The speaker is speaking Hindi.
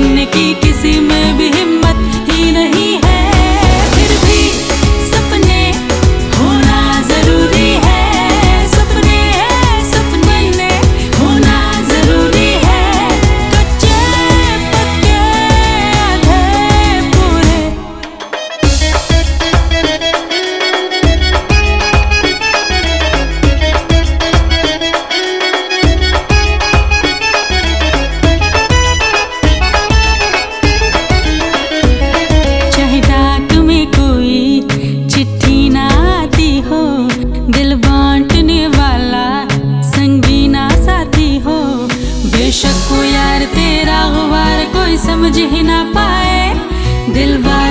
সামনে কি ही ना पाए दिल बार